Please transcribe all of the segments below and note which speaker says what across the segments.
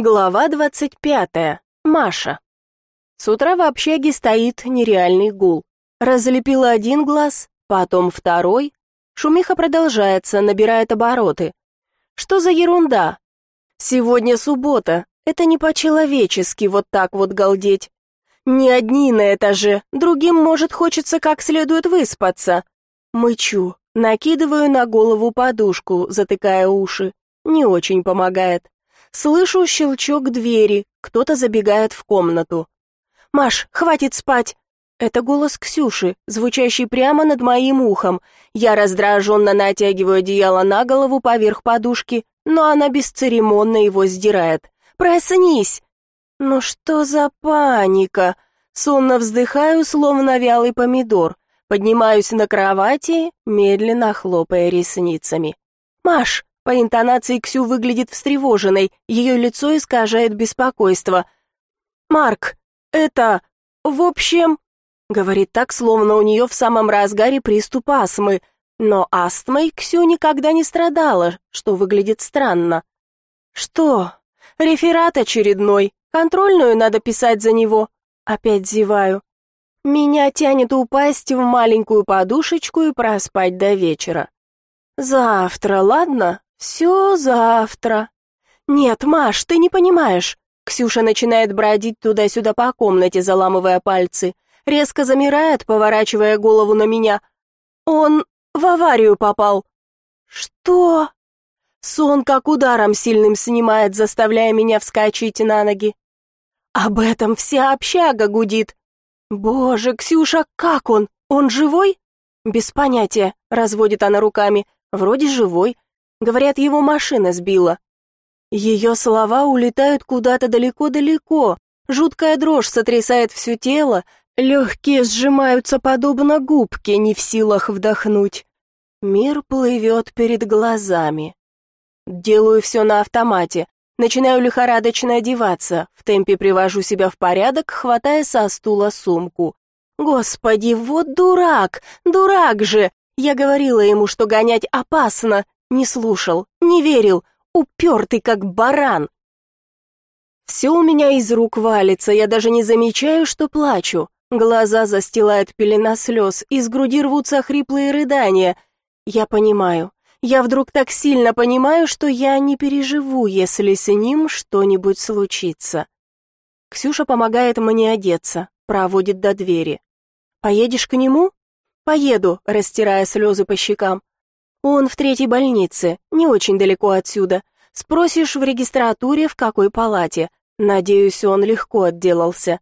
Speaker 1: Глава двадцать пятая. Маша. С утра в общаге стоит нереальный гул. Разлепила один глаз, потом второй. Шумиха продолжается, набирает обороты. Что за ерунда? Сегодня суббота. Это не по-человечески вот так вот галдеть. Не одни на этаже, другим, может, хочется как следует выспаться. Мычу, накидываю на голову подушку, затыкая уши. Не очень помогает. Слышу щелчок двери, кто-то забегает в комнату. «Маш, хватит спать!» Это голос Ксюши, звучащий прямо над моим ухом. Я раздраженно натягиваю одеяло на голову поверх подушки, но она бесцеремонно его сдирает. «Проснись!» «Ну что за паника?» Сонно вздыхаю, словно вялый помидор. Поднимаюсь на кровати, медленно хлопая ресницами. «Маш, по интонации Ксю выглядит встревоженной, ее лицо искажает беспокойство. «Марк, это... в общем...» Говорит так, словно у нее в самом разгаре приступ астмы, но астмой Ксю никогда не страдала, что выглядит странно. «Что? Реферат очередной. Контрольную надо писать за него». Опять зеваю. Меня тянет упасть в маленькую подушечку и проспать до вечера. Завтра, ладно? «Все завтра». «Нет, Маш, ты не понимаешь». Ксюша начинает бродить туда-сюда по комнате, заламывая пальцы. Резко замирает, поворачивая голову на меня. «Он в аварию попал». «Что?» Сон как ударом сильным снимает, заставляя меня вскочить на ноги. Об этом вся общага гудит. Боже, Ксюша, как он? Он живой? Без понятия, разводит она руками. Вроде живой. Говорят, его машина сбила. Ее слова улетают куда-то далеко-далеко. Жуткая дрожь сотрясает все тело, легкие сжимаются подобно губке, не в силах вдохнуть. Мир плывет перед глазами. Делаю все на автомате. Начинаю лихорадочно одеваться, в темпе привожу себя в порядок, хватая со стула сумку. Господи, вот дурак, дурак же! Я говорила ему, что гонять опасно, не слушал, не верил, упертый как баран. Все у меня из рук валится, я даже не замечаю, что плачу. Глаза застилает пелена слез, из груди рвутся хриплые рыдания. Я понимаю, я вдруг так сильно понимаю, что я не переживу, если с ним что-нибудь случится. Ксюша помогает мне одеться, проводит до двери. «Поедешь к нему?» «Поеду», растирая слезы по щекам. Он в третьей больнице, не очень далеко отсюда. Спросишь в регистратуре, в какой палате. Надеюсь, он легко отделался.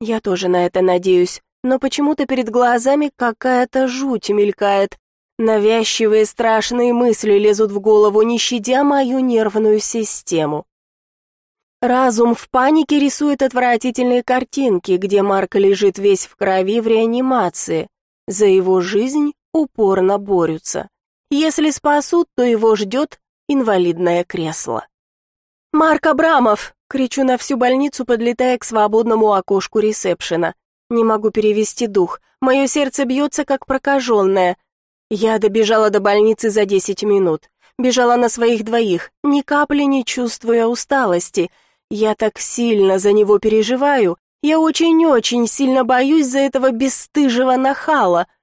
Speaker 1: Я тоже на это надеюсь, но почему-то перед глазами какая-то жуть мелькает. Навязчивые страшные мысли лезут в голову, не щадя мою нервную систему. Разум в панике рисует отвратительные картинки, где Марк лежит весь в крови в реанимации. За его жизнь упорно борются. Если спасут, то его ждет инвалидное кресло. «Марк Абрамов!» — кричу на всю больницу, подлетая к свободному окошку ресепшена. Не могу перевести дух. Мое сердце бьется, как прокаженное. Я добежала до больницы за десять минут. Бежала на своих двоих, ни капли не чувствуя усталости. Я так сильно за него переживаю. Я очень-очень сильно боюсь за этого бесстыжего нахала —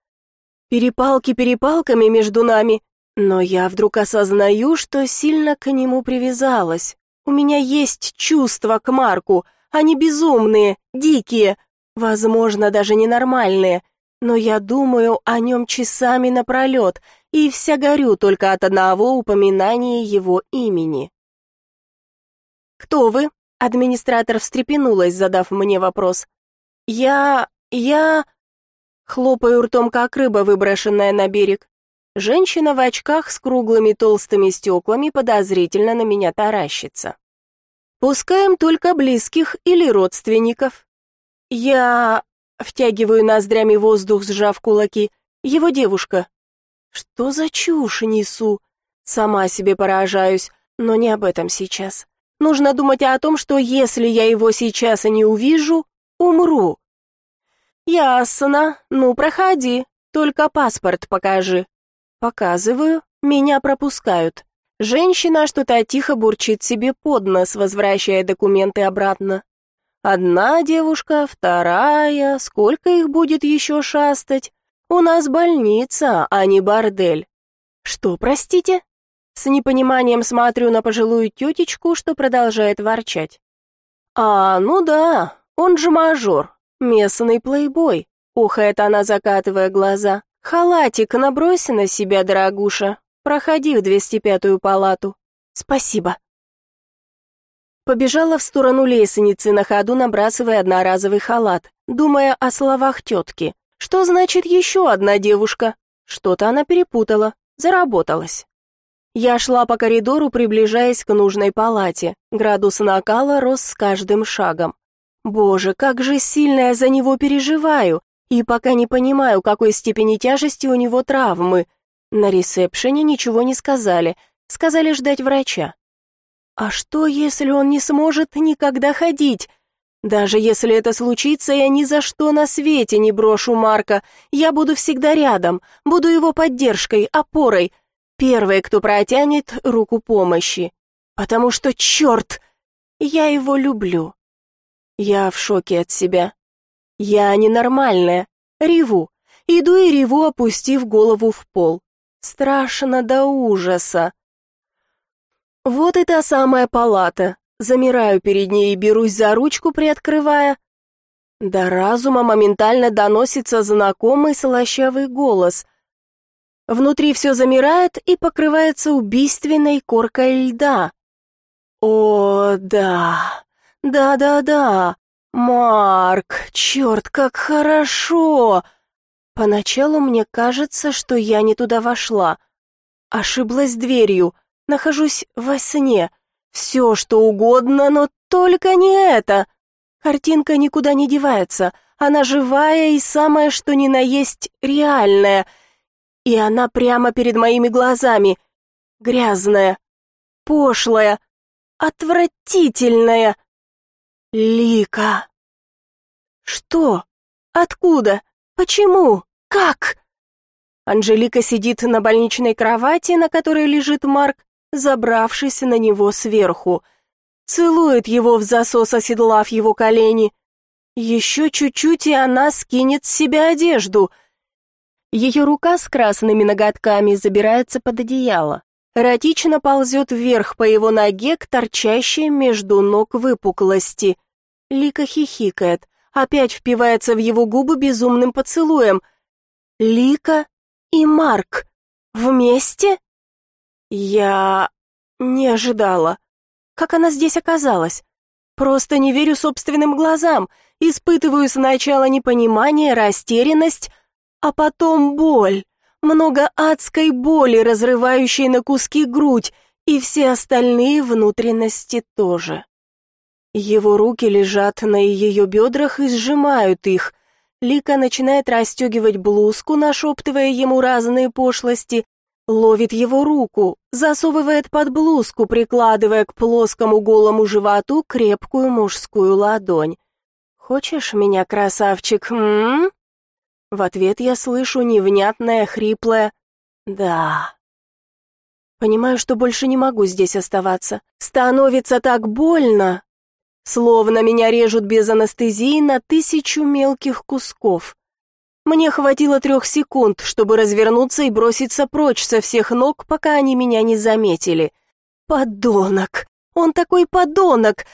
Speaker 1: Перепалки перепалками между нами, но я вдруг осознаю, что сильно к нему привязалась. У меня есть чувства к Марку, они безумные, дикие, возможно, даже ненормальные, но я думаю о нем часами напролет и вся горю только от одного упоминания его имени. «Кто вы?» — администратор встрепенулась, задав мне вопрос. «Я... я...» Хлопаю ртом, как рыба, выброшенная на берег. Женщина в очках с круглыми толстыми стеклами подозрительно на меня таращится. Пускаем только близких или родственников. Я втягиваю ноздрями воздух, сжав кулаки. Его девушка. Что за чушь несу? Сама себе поражаюсь, но не об этом сейчас. Нужно думать о том, что если я его сейчас и не увижу, умру. «Ясно. Ну, проходи. Только паспорт покажи». Показываю, меня пропускают. Женщина что-то тихо бурчит себе под нос, возвращая документы обратно. Одна девушка, вторая, сколько их будет еще шастать? У нас больница, а не бордель. Что, простите? С непониманием смотрю на пожилую тетечку, что продолжает ворчать. А, ну да, он же мажор, местный плейбой. Ухает она, закатывая глаза. Халатик набрось на себя, дорогуша. Проходи в 205-ю палату. Спасибо. Побежала в сторону лестницы, на ходу набрасывая одноразовый халат, думая о словах тетки. Что значит еще одна девушка? Что-то она перепутала, заработалась. Я шла по коридору, приближаясь к нужной палате. Градус накала рос с каждым шагом. Боже, как же сильно я за него переживаю, и пока не понимаю, какой степени тяжести у него травмы. На ресепшене ничего не сказали, сказали ждать врача. А что, если он не сможет никогда ходить? Даже если это случится, я ни за что на свете не брошу Марка. Я буду всегда рядом, буду его поддержкой, опорой, первой, кто протянет руку помощи. Потому что, черт, я его люблю. Я в шоке от себя. Я ненормальная, реву. Иду и реву, опустив голову в пол. Страшно до ужаса. Вот и та самая палата. Замираю перед ней и берусь за ручку, приоткрывая. До разума моментально доносится знакомый слащавый голос. Внутри все замирает и покрывается убийственной коркой льда. О, да, да-да-да, Марк, черт, как хорошо! Поначалу мне кажется, что я не туда вошла. Ошиблась дверью, нахожусь во сне. Все, что угодно, но только не это. Картинка никуда не девается. Она живая и самое, что ни на есть, реальная. И она прямо перед моими глазами. Грязная, пошлая, отвратительная. Лика. Что? Откуда? Почему? Как? Анжелика сидит на больничной кровати, на которой лежит Марк, забравшись на него сверху. Целует его в засос, оседлав его колени. Еще чуть-чуть, и она скинет с себя одежду. Ее рука с красными ноготками забирается под одеяло. Эротично ползет вверх по его ноге к торчащей между ног выпуклости. Лика хихикает, опять впивается в его губы безумным поцелуем. Лика и Марк вместе? Я не ожидала. Как она здесь оказалась? Просто не верю собственным глазам. Испытываю сначала непонимание, растерянность, а потом боль. Много адской боли, разрывающей на куски грудь, и все остальные внутренности тоже. Его руки лежат на ее бедрах и сжимают их. Лика начинает расстегивать блузку, нашептывая ему разные пошлости, ловит его руку, засовывает под блузку, прикладывая к плоскому голому животу крепкую мужскую ладонь. «Хочешь меня, красавчик, м, В ответ я слышу невнятное, хриплое «да». Понимаю, что больше не могу здесь оставаться. Становится так больно, Словно меня режут без анестезии на тысячу мелких кусков. Мне хватило трех секунд, чтобы развернуться и броситься прочь со всех ног, пока они меня не заметили. Подонок! Он такой подонок!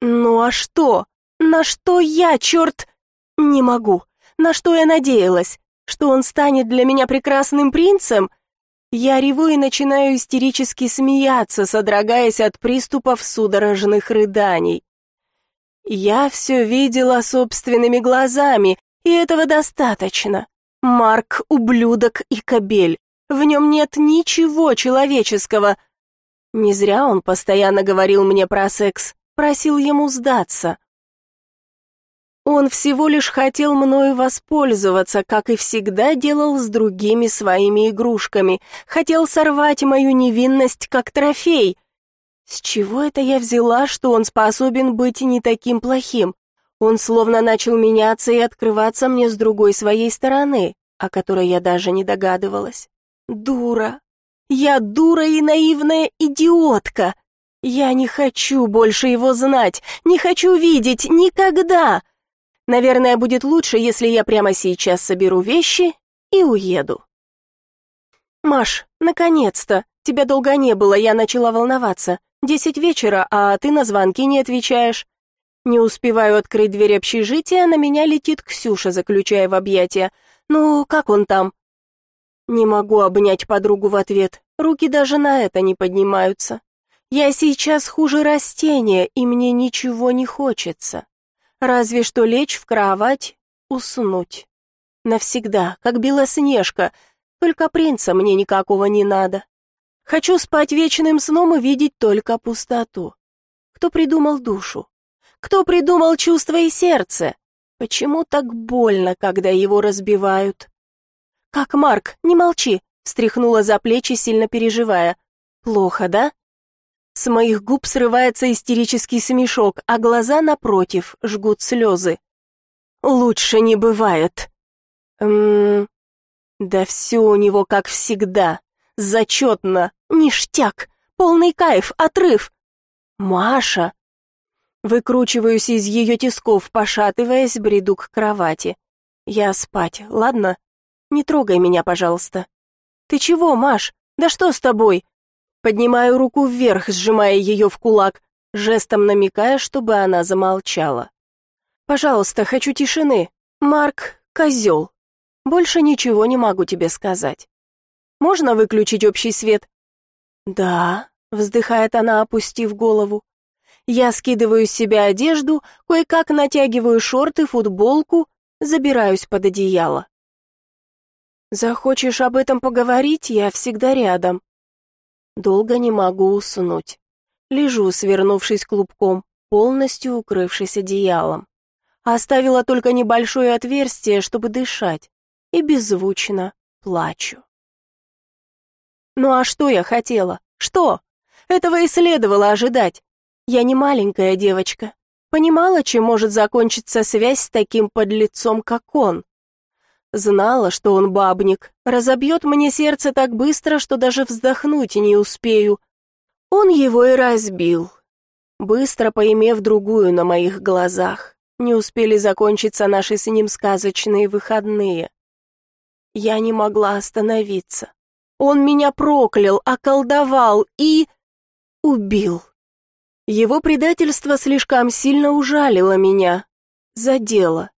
Speaker 1: Ну а что? На что я, черт? Не могу. На что я надеялась? Что он станет для меня прекрасным принцем? Я реву и начинаю истерически смеяться, содрогаясь от приступов судорожных рыданий. Я все видела собственными глазами, и этого достаточно. Марк — ублюдок и кобель. В нем нет ничего человеческого. Не зря он постоянно говорил мне про секс, просил ему сдаться. Он всего лишь хотел мною воспользоваться, как и всегда делал с другими своими игрушками. Хотел сорвать мою невинность как трофей. С чего это я взяла, что он способен быть не таким плохим? Он словно начал меняться и открываться мне с другой своей стороны, о которой я даже не догадывалась. Дура. Я дура и наивная идиотка. Я не хочу больше его знать, не хочу видеть никогда. Наверное, будет лучше, если я прямо сейчас соберу вещи и уеду. Маш, наконец-то. Тебя долго не было, я начала волноваться. Десять вечера, а ты на звонки не отвечаешь. Не успеваю открыть дверь общежития, на меня летит Ксюша, заключая в объятия. Ну, как он там? Не могу обнять подругу в ответ. Руки даже на это не поднимаются. Я сейчас хуже растения, и мне ничего не хочется. Разве что лечь в кровать, уснуть. Навсегда, как Белоснежка, только принца мне никакого не надо. Хочу спать вечным сном и видеть только пустоту. Кто придумал душу? Кто придумал чувство и сердце? Почему так больно, когда его разбивают? Как Марк, не молчи, встряхнула за плечи, сильно переживая. Плохо, да? С моих губ срывается истерический смешок, а глаза напротив жгут слезы. Лучше не бывает. Ммм, да все у него как всегда. Зачетно, ништяк, полный кайф, отрыв. Маша. Выкручиваюсь из ее тисков, пошатываясь, бреду к кровати. Я спать, ладно? Не трогай меня, пожалуйста. Ты чего, Маш? Да что с тобой? Поднимаю руку вверх, сжимая ее в кулак, жестом намекая, чтобы она замолчала. «Пожалуйста, хочу тишины. Марк — козел. Больше ничего не могу тебе сказать. Можно выключить общий свет?» «Да», — вздыхает она, опустив голову. Я скидываю с себя одежду, кое-как натягиваю шорты, футболку, забираюсь под одеяло. «Захочешь об этом поговорить, я всегда рядом», Долго не могу уснуть. Лежу, свернувшись клубком, полностью укрывшись одеялом. Оставила только небольшое отверстие, чтобы дышать, и беззвучно плачу. Ну а что я хотела? Что? Этого и следовало ожидать. Я не маленькая девочка. Понимала, чем может закончиться связь с таким подлецом, как он. Знала, что он бабник, разобьет мне сердце так быстро, что даже вздохнуть не успею. Он его и разбил, быстро поимев другую на моих глазах. Не успели закончиться наши с ним сказочные выходные. Я не могла остановиться. Он меня проклял, околдовал и... убил. Его предательство слишком сильно ужалило меня, задело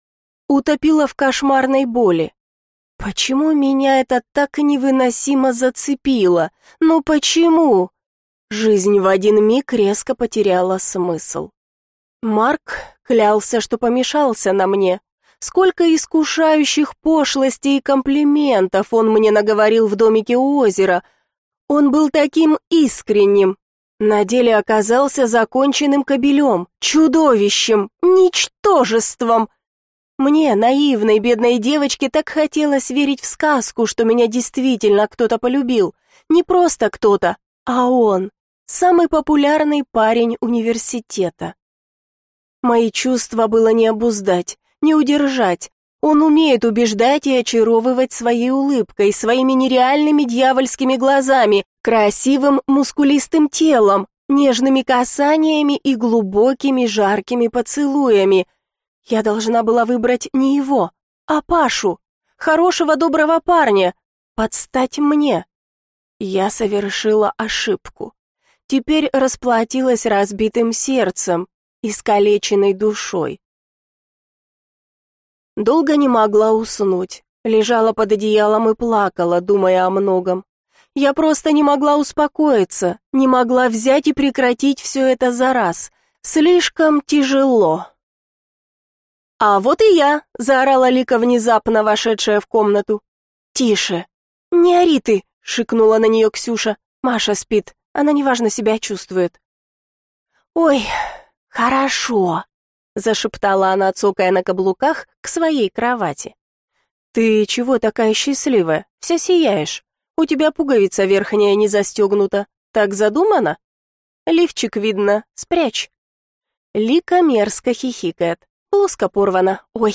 Speaker 1: утопила в кошмарной боли. Почему меня это так невыносимо зацепило? Ну почему? Жизнь в один миг резко потеряла смысл. Марк клялся, что помешался на мне. Сколько искушающих пошлостей и комплиментов он мне наговорил в домике у озера. Он был таким искренним. На деле оказался законченным кобелем, чудовищем, ничтожеством. Мне, наивной бедной девочке, так хотелось верить в сказку, что меня действительно кто-то полюбил. Не просто кто-то, а он, самый популярный парень университета. Мои чувства было не обуздать, не удержать. Он умеет убеждать и очаровывать своей улыбкой, своими нереальными дьявольскими глазами, красивым мускулистым телом, нежными касаниями и глубокими жаркими поцелуями – я должна была выбрать не его, а Пашу, хорошего доброго парня, подстать мне. Я совершила ошибку. Теперь расплатилась разбитым сердцем, искалеченной душой. Долго не могла уснуть, лежала под одеялом и плакала, думая о многом. Я просто не могла успокоиться, не могла взять и прекратить все это за раз. Слишком тяжело. «А вот и я!» — заорала Лика, внезапно вошедшая в комнату. «Тише! Не ори ты!» — шикнула на нее Ксюша. «Маша спит, она неважно себя чувствует». «Ой, хорошо!» — зашептала она, цокая на каблуках, к своей кровати. «Ты чего такая счастливая? Вся сияешь. У тебя пуговица верхняя не застегнута. Так задумано?» «Лифчик видно, спрячь». Лика мерзко хихикает. Блузка порвана. Ой,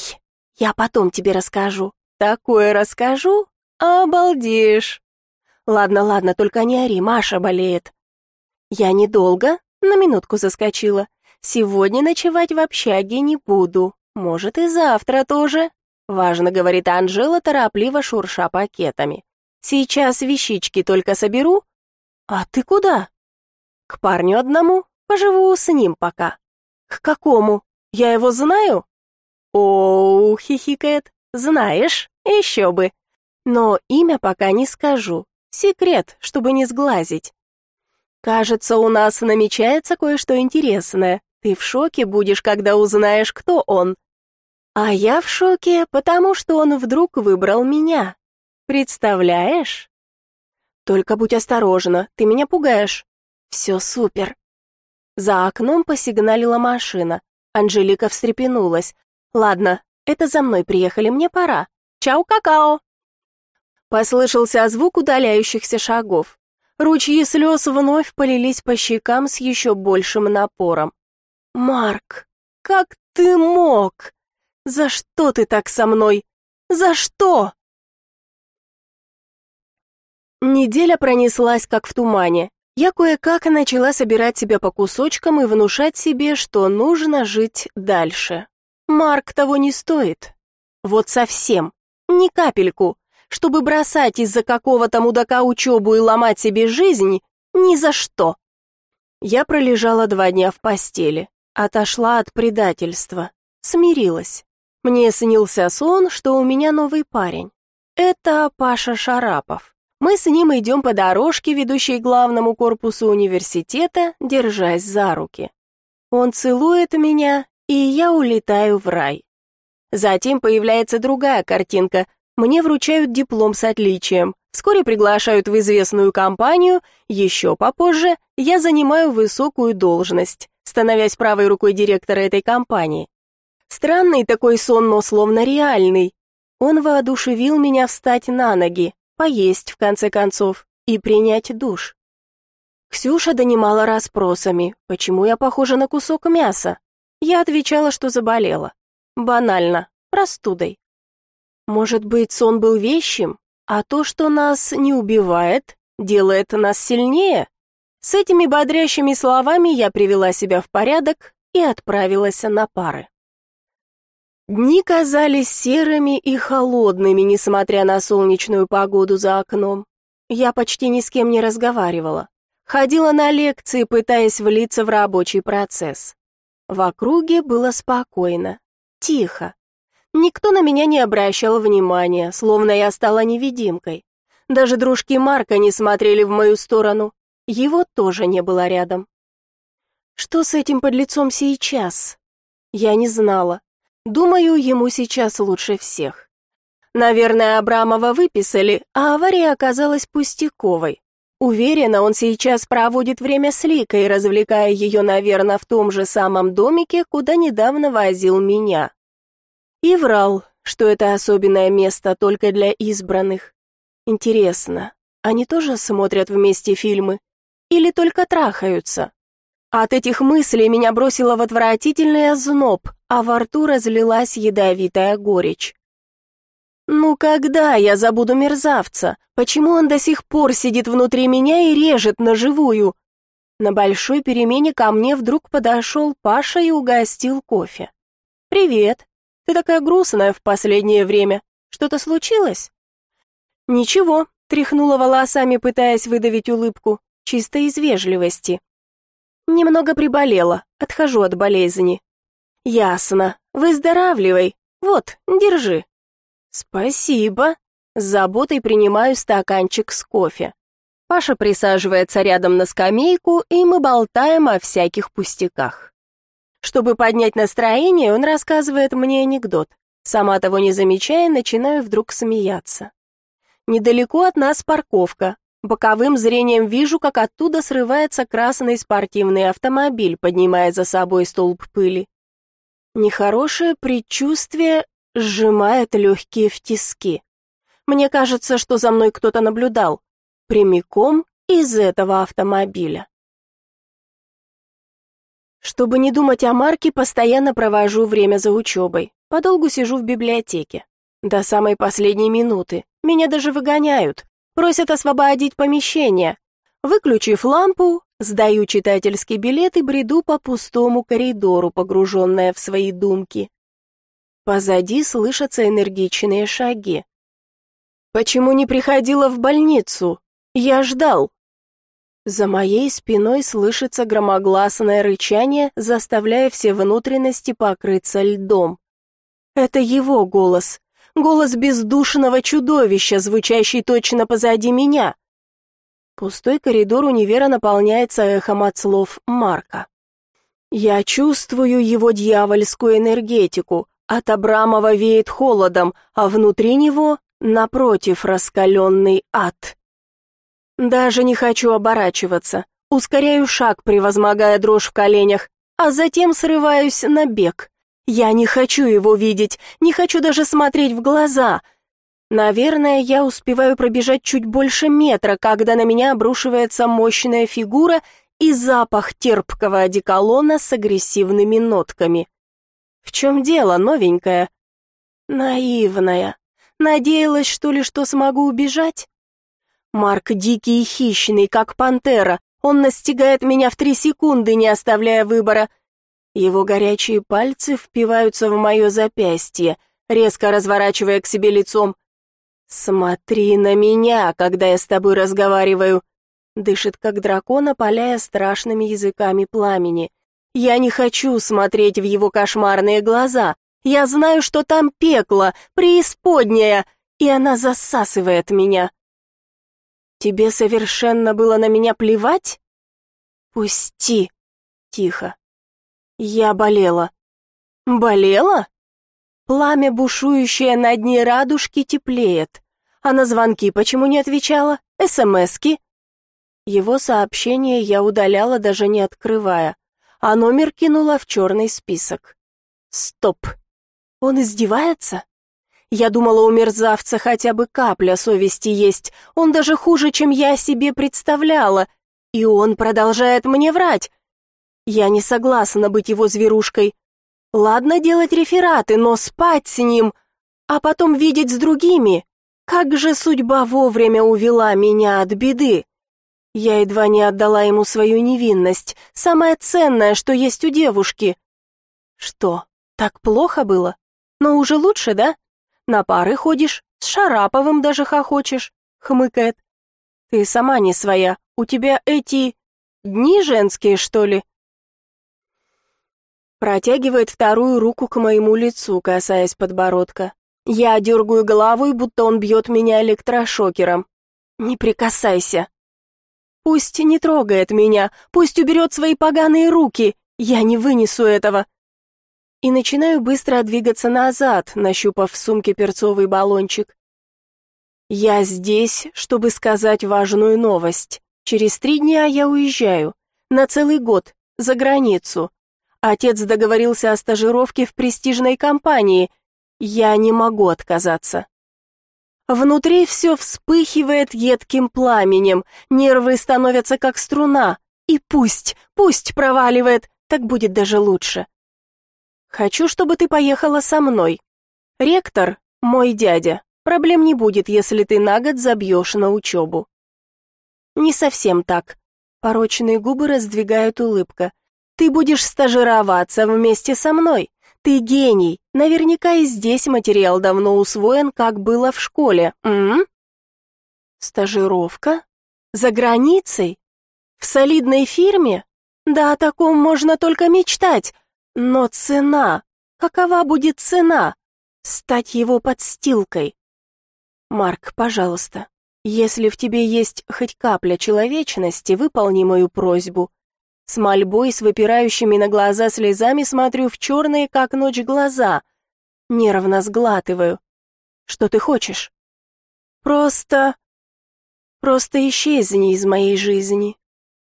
Speaker 1: я потом тебе расскажу. Такое расскажу? Обалдеешь. Ладно, ладно, только не ори, Маша болеет. Я недолго, на минутку заскочила. Сегодня ночевать в общаге не буду. Может, и завтра тоже. Важно, говорит Анжела, торопливо шурша пакетами. Сейчас вещички только соберу. А ты куда? К парню одному. Поживу с ним пока. К какому? Я его знаю? О, хихикает. Знаешь, еще бы. Но имя пока не скажу. Секрет, чтобы не сглазить. Кажется, у нас намечается кое-что интересное. Ты в шоке будешь, когда узнаешь, кто он. А я в шоке, потому что он вдруг выбрал меня. Представляешь? Только будь осторожна, ты меня пугаешь. Все супер. За окном посигналила машина. Анжелика встрепенулась. Ладно, это за мной приехали, мне пора. Чау, какао. Послышался звук удаляющихся шагов. Ручьи слез вновь полились по щекам с еще большим напором. «Марк, как ты мог? За что ты так со мной? За что?» Неделя пронеслась как в тумане. Я кое-как начала собирать себя по кусочкам и внушать себе, что нужно жить дальше. Марк того не стоит. Вот совсем. Ни капельку чтобы бросать из-за какого-то мудака учебу и ломать себе жизнь, ни за что. Я пролежала два дня в постели, отошла от предательства, смирилась. Мне снился сон, что у меня новый парень. Это Паша Шарапов. Мы с ним идем по дорожке, ведущей к главному корпусу университета, держась за руки. Он целует меня, и я улетаю в рай. Затем появляется другая картинка, мне вручают диплом с отличием. Вскоре приглашают в известную компанию, еще попозже я занимаю высокую должность, становясь правой рукой директора этой компании. Странный такой сон, но словно реальный. Он воодушевил меня встать на ноги, поесть в конце концов и принять душ. Ксюша донимала расспросами, почему я похожа на кусок мяса. Я отвечала, что заболела. Банально, простудой. Может быть, сон был вещим, а то, что нас не убивает, делает нас сильнее? С этими бодрящими словами я привела себя в порядок и отправилась на пары. Дни казались серыми и холодными, несмотря на солнечную погоду за окном. Я почти ни с кем не разговаривала. Ходила на лекции, пытаясь влиться в рабочий процесс. В округе было спокойно, тихо. Никто на меня не обращал внимания, словно я стала невидимкой. Даже дружки Марка не смотрели в мою сторону. Его тоже не было рядом. Что с этим подлецом сейчас? Я не знала. Думаю, ему сейчас лучше всех. Наверное, Абрамова выписали, а авария оказалась пустяковой. Уверена, он сейчас проводит время с Ликой, развлекая ее, наверное, в том же самом домике, куда недавно возил меня. И врал, что это особенное место только для избранных. Интересно, они тоже смотрят вместе фильмы? Или только трахаются? От этих мыслей меня бросило в отвратительный озноб, а во рту разлилась ядовитая горечь. Ну когда я забуду мерзавца? Почему он до сих пор сидит внутри меня и режет на живую? На большой перемене ко мне вдруг подошел Паша и угостил кофе. «Привет», ты такая грустная в последнее время. Что-то случилось?» «Ничего», — тряхнула волосами, пытаясь выдавить улыбку, чисто из вежливости. «Немного приболела, отхожу от болезни». «Ясно. Выздоравливай. Вот, держи». «Спасибо». С заботой принимаю стаканчик с кофе. Паша присаживается рядом на скамейку, и мы болтаем о всяких пустяках. Чтобы поднять настроение, он рассказывает мне анекдот. Сама того не замечая, начинаю вдруг смеяться. Недалеко от нас парковка. Боковым зрением вижу, как оттуда срывается красный спортивный автомобиль, поднимая за собой столб пыли. Нехорошее предчувствие сжимает легкие в тиски. Мне кажется, что за мной кто-то наблюдал. Прямиком из этого автомобиля. Чтобы не думать о Марке, постоянно провожу время за учебой. Подолгу сижу в библиотеке. До самой последней минуты. Меня даже выгоняют. Просят освободить помещение. Выключив лампу, сдаю читательский билет и бреду по пустому коридору, погруженная в свои думки. Позади слышатся энергичные шаги. «Почему не приходила в больницу? Я ждал». За моей спиной слышится громогласное рычание, заставляя все внутренности покрыться льдом. Это его голос, голос бездушного чудовища, звучащий точно позади меня. Пустой коридор универа наполняется эхом от слов Марка. Я чувствую его дьявольскую энергетику, от Абрамова веет холодом, а внутри него, напротив, раскаленный ад. Даже не хочу оборачиваться, ускоряю шаг, превозмогая дрожь в коленях, а затем срываюсь на бег. Я не хочу его видеть, не хочу даже смотреть в глаза. Наверное, я успеваю пробежать чуть больше метра, когда на меня обрушивается мощная фигура и запах терпкого одеколона с агрессивными нотками. В чем дело, новенькая? Наивная. Надеялась, что ли, что смогу убежать? Марк дикий и хищный, как пантера. Он настигает меня в три секунды, не оставляя выбора. Его горячие пальцы впиваются в мое запястье, резко разворачивая к себе лицом. «Смотри на меня, когда я с тобой разговариваю!» Дышит, как дракон, опаляя страшными языками пламени. «Я не хочу смотреть в его кошмарные глаза. Я знаю, что там пекло, преисподняя, и она засасывает меня». «Тебе совершенно было на меня плевать?» «Пусти!» «Тихо, я болела. Болела? Пламя, бушующее на дне радужки, теплеет. А на звонки почему не отвечала? СМСки? Его сообщение я удаляла, даже не открывая, а номер кинула в черный список. Стоп. Он издевается? Я думала, у мерзавца хотя бы капля совести есть. Он даже хуже, чем я себе представляла. И он продолжает мне врать. Я не согласна быть его зверушкой. Ладно делать рефераты, но спать с ним, а потом видеть с другими. Как же судьба вовремя увела меня от беды. Я едва не отдала ему свою невинность, самое ценное, что есть у девушки. Что, так плохо было? Но уже лучше, да? На пары ходишь, с Шараповым даже хохочешь, хмыкает. Ты сама не своя, у тебя эти... дни женские, что ли? Протягивает вторую руку к моему лицу, касаясь подбородка. Я дергаю головой, будто он бьет меня электрошокером. «Не прикасайся!» «Пусть не трогает меня, пусть уберет свои поганые руки, я не вынесу этого!» И начинаю быстро двигаться назад, нащупав в сумке перцовый баллончик. «Я здесь, чтобы сказать важную новость. Через три дня я уезжаю. На целый год, за границу. Отец договорился о стажировке в престижной компании. Я не могу отказаться. Внутри все вспыхивает едким пламенем, нервы становятся как струна. И пусть, пусть проваливает, так будет даже лучше. Хочу, чтобы ты поехала со мной. Ректор, мой дядя, проблем не будет, если ты на год забьешь на учебу. Не совсем так. Порочные губы раздвигают улыбка. Ты будешь стажироваться вместе со мной. Ты гений. Наверняка и здесь материал давно усвоен, как было в школе. М? Стажировка? За границей? В солидной фирме? Да о таком можно только мечтать. Но цена. Какова будет цена? Стать его подстилкой. Марк, пожалуйста, если в тебе есть хоть капля человечности, выполни мою просьбу. С мольбой, с выпирающими на глаза слезами смотрю в черные, как ночь, глаза. Нервно сглатываю. Что ты хочешь? Просто... Просто исчезни из моей жизни.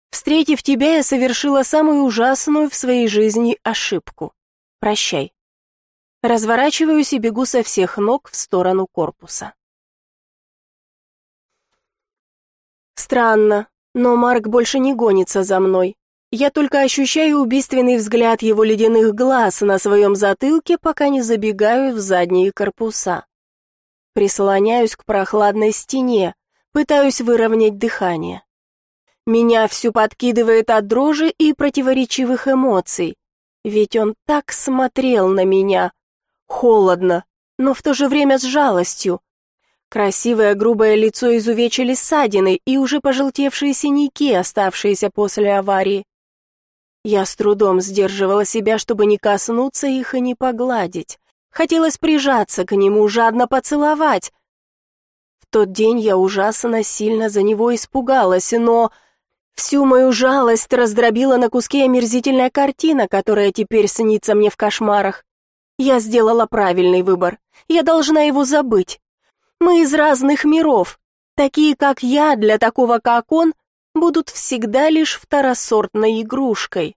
Speaker 1: Встретив тебя, я совершила самую ужасную в своей жизни ошибку. Прощай. Разворачиваюсь и бегу со всех ног в сторону корпуса. Странно, но Марк больше не гонится за мной. Я только ощущаю убийственный взгляд его ледяных глаз на своем затылке, пока не забегаю в задние корпуса. Прислоняюсь к прохладной стене, Пытаюсь выровнять дыхание. Меня всю подкидывает от дрожи и противоречивых эмоций. Ведь он так смотрел на меня. Холодно, но в то же время с жалостью. Красивое грубое лицо изувечили ссадины и уже пожелтевшие синяки, оставшиеся после аварии. Я с трудом сдерживала себя, чтобы не коснуться их и не погладить. Хотелось прижаться к нему, жадно поцеловать. В тот день я ужасно сильно за него испугалась, но всю мою жалость раздробила на куски омерзительная картина, которая теперь снится мне в кошмарах. Я сделала правильный выбор. Я должна его забыть. Мы из разных миров. Такие, как я, для такого, как он, будут всегда лишь второсортной игрушкой.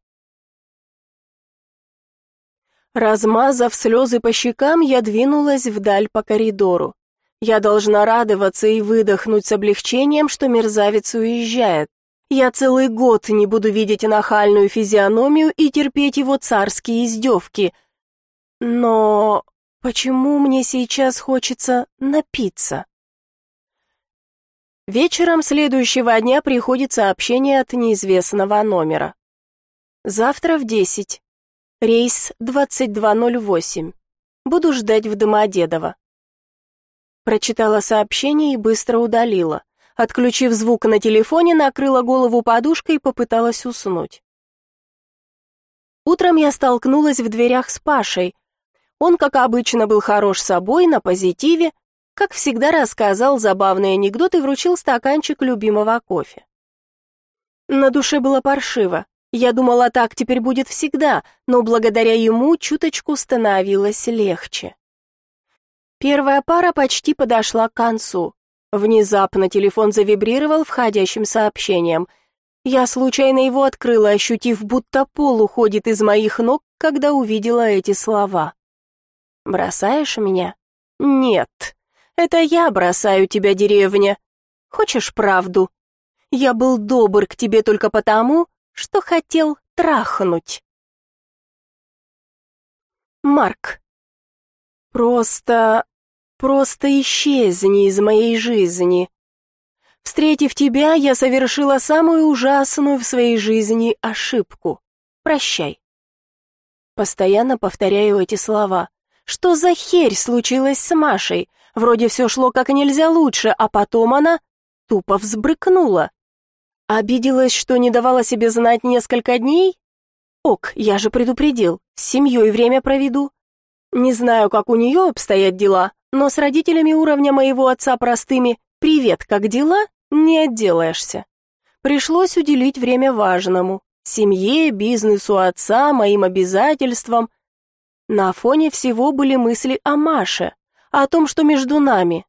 Speaker 1: Размазав слезы по щекам, я двинулась вдаль по коридору. Я должна радоваться и выдохнуть с облегчением, что мерзавец уезжает. Я целый год не буду видеть нахальную физиономию и терпеть его царские издевки. Но почему мне сейчас хочется напиться? Вечером следующего дня приходит сообщение от неизвестного номера. Завтра в десять. Рейс 2208. Буду ждать в Домодедово. Прочитала сообщение и быстро удалила. Отключив звук на телефоне, накрыла голову подушкой и попыталась уснуть. Утром я столкнулась в дверях с Пашей. Он, как обычно, был хорош собой, на позитиве, как всегда рассказал забавный анекдот и вручил стаканчик любимого кофе. На душе было паршиво. Я думала, так теперь будет всегда, но благодаря ему чуточку становилось легче. Первая пара почти подошла к концу. Внезапно телефон завибрировал входящим сообщением. Я случайно его открыла, ощутив, будто пол уходит из моих ног, когда увидела эти слова. «Бросаешь меня?» «Нет, это я бросаю тебя, деревня. Хочешь правду? Я был добр к тебе только потому, что хотел трахнуть. Марк. Просто... просто исчезни из моей жизни. Встретив тебя, я совершила самую ужасную в своей жизни ошибку. Прощай. Постоянно повторяю эти слова. Что за херь случилась с Машей? Вроде все шло как нельзя лучше, а потом она тупо взбрыкнула. Обиделась, что не давала себе знать несколько дней? Ок, я же предупредил, с семьей время проведу. Не знаю, как у нее обстоят дела, но с родителями уровня моего отца простыми «Привет, как дела?» не отделаешься. Пришлось уделить время важному – семье, бизнесу отца, моим обязательствам. На фоне всего были мысли о Маше, о том, что между нами.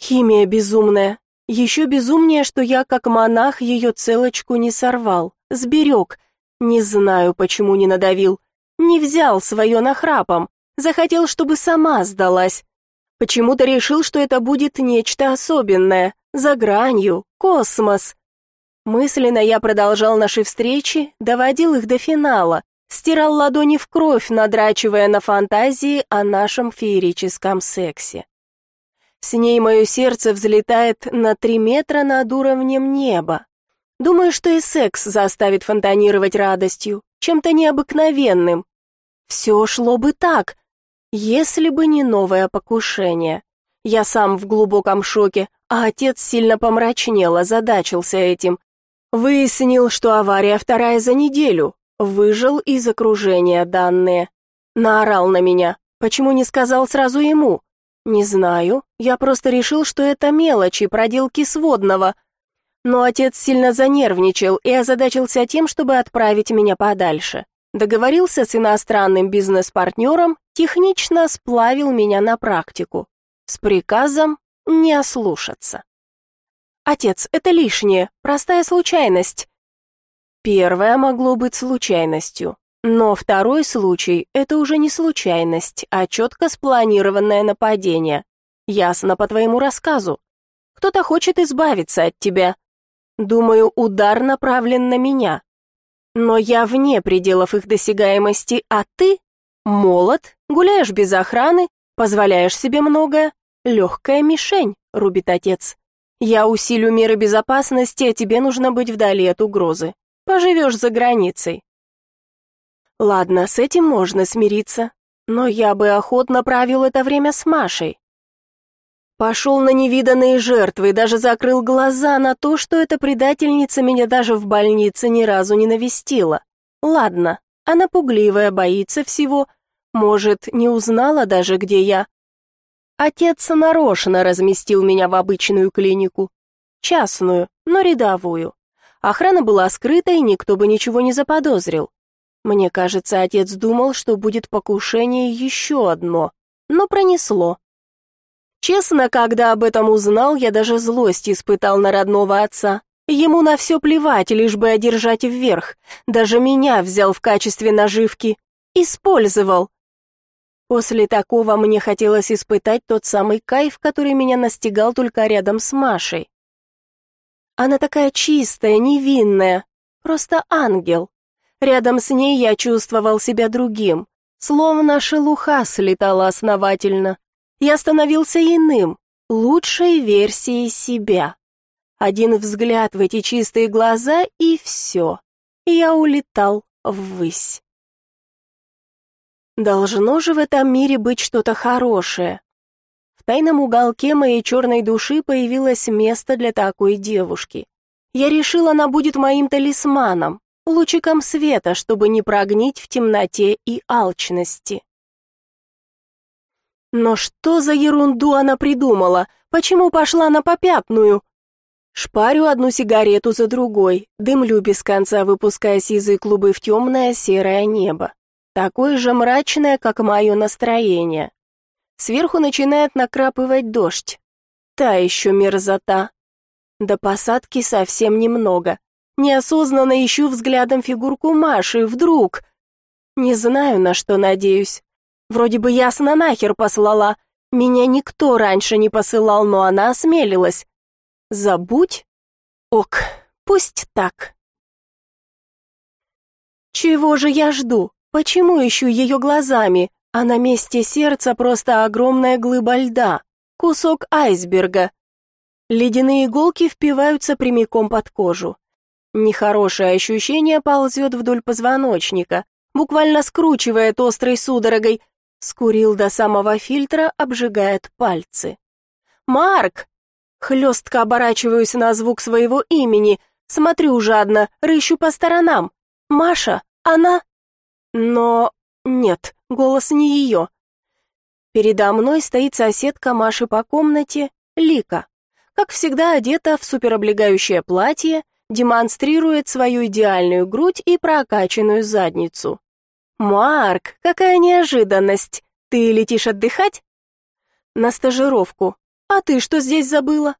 Speaker 1: Химия безумная, еще безумнее, что я, как монах, ее целочку не сорвал, сберег. Не знаю, почему не надавил. Не взял свое нахрапом. Захотел, чтобы сама сдалась. Почему-то решил, что это будет нечто особенное, за гранью, космос. Мысленно я продолжал наши встречи, доводил их до финала, стирал ладони в кровь, надрачивая на фантазии о нашем феерическом сексе. С ней мое сердце взлетает на три метра над уровнем неба. Думаю, что и секс заставит фонтанировать радостью, чем-то необыкновенным. Все шло бы так, если бы не новое покушение. Я сам в глубоком шоке, а отец сильно помрачнел, озадачился этим. Выяснил, что авария вторая за неделю, выжил из окружения данные. Наорал на меня, почему не сказал сразу ему? «Не знаю, я просто решил, что это мелочи, проделки сводного». Но отец сильно занервничал и озадачился тем, чтобы отправить меня подальше. Договорился с иностранным бизнес-партнером, технично сплавил меня на практику. С приказом не ослушаться. «Отец, это лишнее, простая случайность». Первое могло быть случайностью, но второй случай — это уже не случайность, а четко спланированное нападение. Ясно по твоему рассказу. Кто-то хочет избавиться от тебя. Думаю, удар направлен на меня. Но я вне пределов их досягаемости, а ты молод, гуляешь без охраны, позволяешь себе многое. Легкая мишень, рубит отец. Я усилю меры безопасности, а тебе нужно быть вдали от угрозы. Поживешь за границей. Ладно, с этим можно смириться, но я бы охотно провел это время с Машей. Пошел на невиданные жертвы, даже закрыл глаза на то, что эта предательница меня даже в больнице ни разу не навестила. Ладно, она пугливая, боится всего, может, не узнала даже, где я. Отец нарочно разместил меня в обычную клинику. Частную, но рядовую. Охрана была скрыта, и никто бы ничего не заподозрил. Мне кажется, отец думал, что будет покушение еще одно, но пронесло. Честно, когда об этом узнал, я даже злость испытал на родного отца. Ему на все плевать, лишь бы одержать вверх. Даже меня взял в качестве наживки. Использовал. После такого мне хотелось испытать тот самый кайф, который меня настигал только рядом с Машей. Она такая чистая, невинная, просто ангел. Рядом с ней я чувствовал себя другим, словно шелуха слетала основательно. Я становился иным, лучшей версией себя. Один взгляд в эти чистые глаза и все. Я улетал ввысь. Должно же в этом мире быть что-то хорошее. В тайном уголке моей черной души появилось место для такой девушки. Я решил, она будет моим талисманом, лучиком света, чтобы не прогнить в темноте и алчности. Но что за ерунду она придумала? Почему пошла на попятную? Шпарю одну сигарету за другой, дымлю без конца, выпуская сизые клубы в темное серое небо. Такое же мрачное, как мое настроение. Сверху начинает накрапывать дождь. Та еще мерзота. До посадки совсем немного. Неосознанно ищу взглядом фигурку Маши, вдруг... Не знаю, на что надеюсь. Вроде бы ясно нахер послала. Меня никто раньше не посылал, но она осмелилась. Забудь? Ок, пусть так. Чего же я жду? Почему ищу ее глазами, а на месте сердца просто огромная глыба льда, кусок айсберга? Ледяные иголки впиваются прямиком под кожу. Нехорошее ощущение ползет вдоль позвоночника, буквально скручивает острой судорогой. Скурил до самого фильтра, обжигает пальцы. «Марк!» Хлестко оборачиваюсь на звук своего имени, смотрю жадно, рыщу по сторонам. «Маша? Она?» Но нет, голос не ее. Передо мной стоит соседка Маши по комнате, Лика. Как всегда одета в супероблегающее платье, демонстрирует свою идеальную грудь и прокачанную задницу. «Марк, какая неожиданность! Ты летишь отдыхать?» «На стажировку. А ты что здесь забыла?»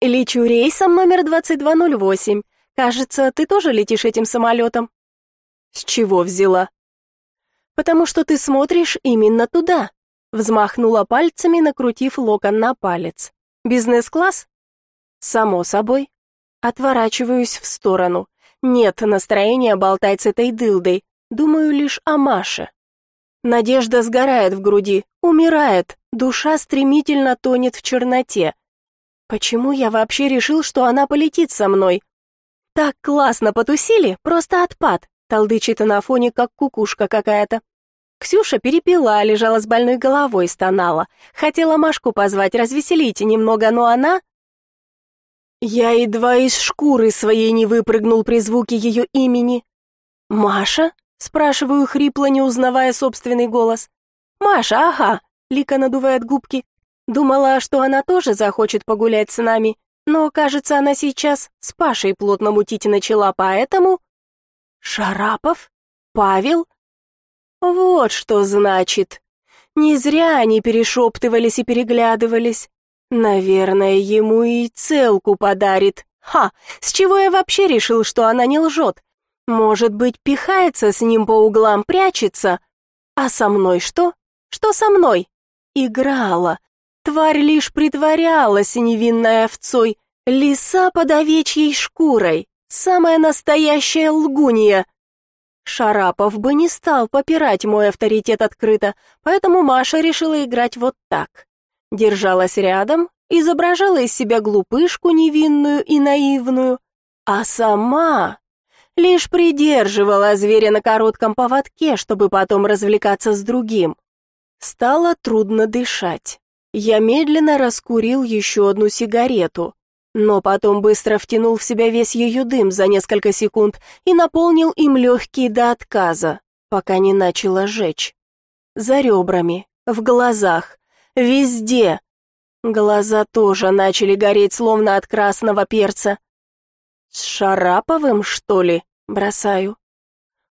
Speaker 1: «Лечу рейсом номер 2208. Кажется, ты тоже летишь этим самолетом?» «С чего взяла?» «Потому что ты смотришь именно туда», взмахнула пальцами, накрутив локон на палец. «Бизнес-класс?» «Само собой». Отворачиваюсь в сторону. Нет настроения болтать с этой дылдой. Думаю лишь о Маше. Надежда сгорает в груди, умирает, душа стремительно тонет в черноте. Почему я вообще решил, что она полетит со мной? Так классно потусили, просто отпад. Толдычит на фоне, как кукушка какая-то. Ксюша перепила, лежала с больной головой, стонала. Хотела Машку позвать, развеселить немного, но она я едва из шкуры своей не выпрыгнул при звуке ее имени. «Маша?» — спрашиваю хрипло, не узнавая собственный голос. «Маша, ага!» — Лика надувает губки. Думала, что она тоже захочет погулять с нами, но, кажется, она сейчас с Пашей плотно мутить начала, поэтому... Шарапов? Павел? Вот что значит. Не зря они перешептывались и переглядывались. Наверное, ему и целку подарит. Ха, с чего я вообще решил, что она не лжет? Может быть, пихается с ним по углам, прячется? А со мной что? Что со мной? Играла. Тварь лишь притворялась невинной овцой, лиса под овечьей шкурой, самая настоящая лгунья. Шарапов бы не стал попирать мой авторитет открыто, поэтому Маша решила играть вот так держалась рядом изображала из себя глупышку невинную и наивную, а сама лишь придерживала зверя на коротком поводке, чтобы потом развлекаться с другим. Стало трудно дышать. Я медленно раскурил еще одну сигарету, но потом быстро втянул в себя весь ее дым за несколько секунд и наполнил им легкие до отказа, пока не начало жечь. За ребрами, в глазах, везде. Глаза тоже начали гореть, словно от красного перца. «С Шараповым, что ли?» — бросаю.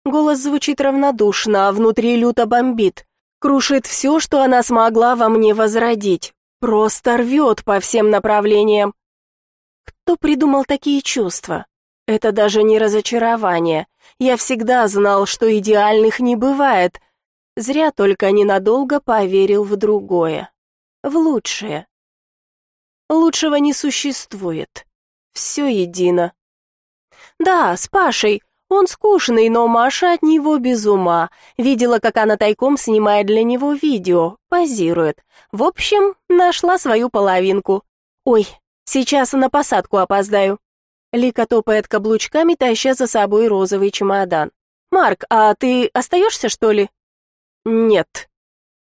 Speaker 1: Голос звучит равнодушно, а внутри люто бомбит. Крушит все, что она смогла во мне возродить. Просто рвет по всем направлениям. Кто придумал такие чувства? Это даже не разочарование. Я всегда знал, что идеальных не бывает. Зря только ненадолго поверил в другое. В лучшее. Лучшего не существует. Все едино. Да, с Пашей. Он скучный, но Маша от него без ума. Видела, как она тайком снимает для него видео, позирует. В общем, нашла свою половинку. Ой, сейчас на посадку опоздаю. Лика топает каблучками, таща за собой розовый чемодан. «Марк, а ты остаешься, что ли?» «Нет».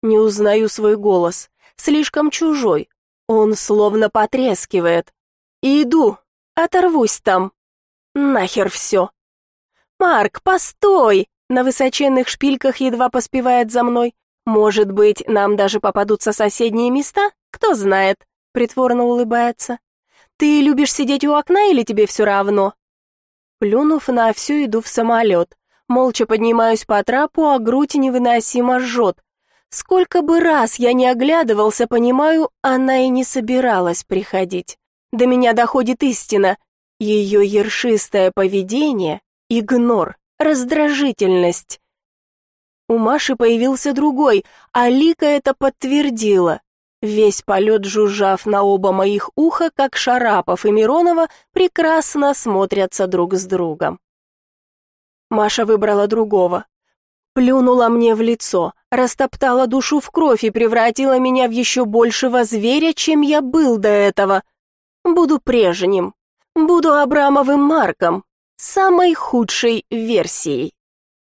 Speaker 1: Не узнаю свой голос. Слишком чужой. Он словно потрескивает. «Иду. Оторвусь там». Нахер все. Марк, постой! На высоченных шпильках едва поспевает за мной. Может быть, нам даже попадутся соседние места? Кто знает. Притворно улыбается. Ты любишь сидеть у окна или тебе все равно? Плюнув на всю, иду в самолет. Молча поднимаюсь по трапу, а грудь невыносимо жжет. Сколько бы раз я не оглядывался, понимаю, она и не собиралась приходить. До меня доходит истина. Ее ершистое поведение — игнор, раздражительность. У Маши появился другой, а Лика это подтвердила. Весь полет жужжав на оба моих уха, как Шарапов и Миронова, прекрасно смотрятся друг с другом. Маша выбрала другого. Плюнула мне в лицо, растоптала душу в кровь и превратила меня в еще большего зверя, чем я был до этого. Буду прежним, Буду Абрамовым Марком, самой худшей версией.